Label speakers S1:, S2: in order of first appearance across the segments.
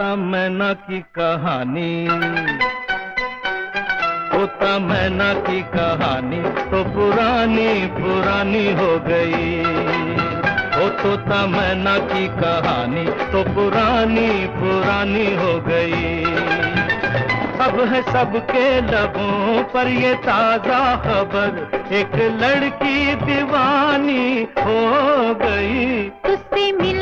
S1: मैना की कहानी। तोता मैना की कहानी तो पुरानी पुरानी हो गई। ओ तोता मैना की कहानी तो पुरानी पुरानी हो गई। अब है सबके लबों पर ये ताज़ा खबर, एक लड़की दीवानी हो गई।
S2: उससे मिलके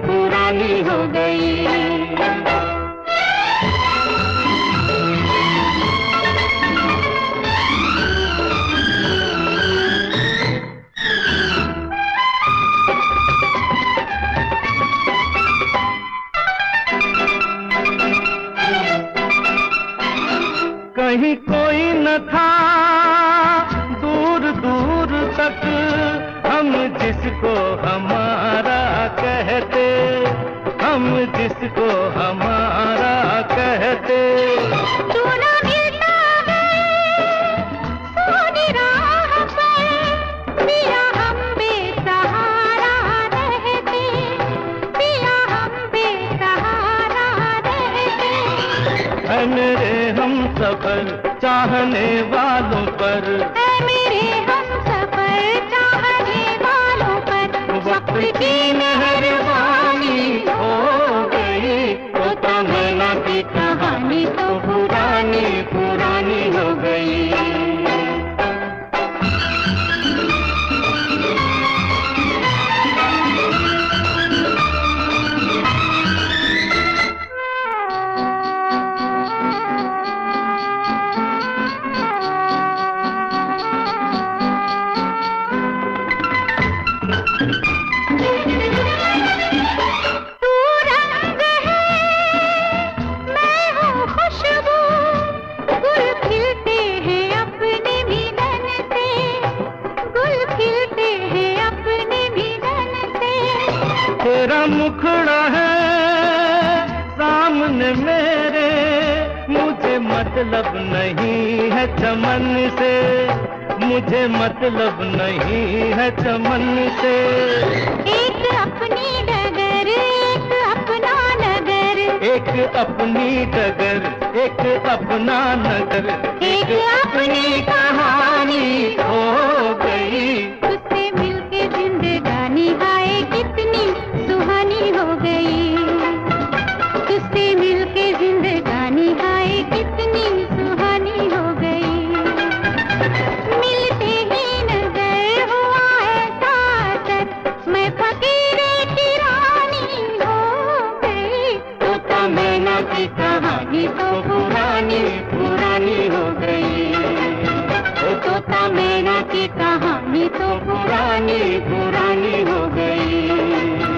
S1: कहीं कोई न था। दूर दूर तक हम जिसको हमारा कहते हम जिसको हमारा
S2: रे हम
S1: सफ़र चाहने वालों पर।
S2: मेरे हम सफ़र चाहने वालों पर।
S1: वक्त की मेहरबानी हो गई तो तमन्ना की
S2: कहानी तो
S1: तेरा मुखड़ा है सामने मेरे। मुझे मतलब नहीं है चमन से। मुझे मतलब नहीं है चमन से।
S2: एक अपनी डगर एक अपना नगर।
S1: एक अपनी डगर एक अपना नगर।
S2: एक अपनी
S1: गई।
S2: उससे मिलके जिंदगानी हाय कितनी सुहानी हो गई। मिलते ही नज़र हुआ ऐसा मैं फकीर की रानी हो गई।
S1: तो तमन्ना की कहानी तो पुरानी पुरानी हो गई। तो तमन्ना की कहानी तो पुरानी पुरानी हो गई।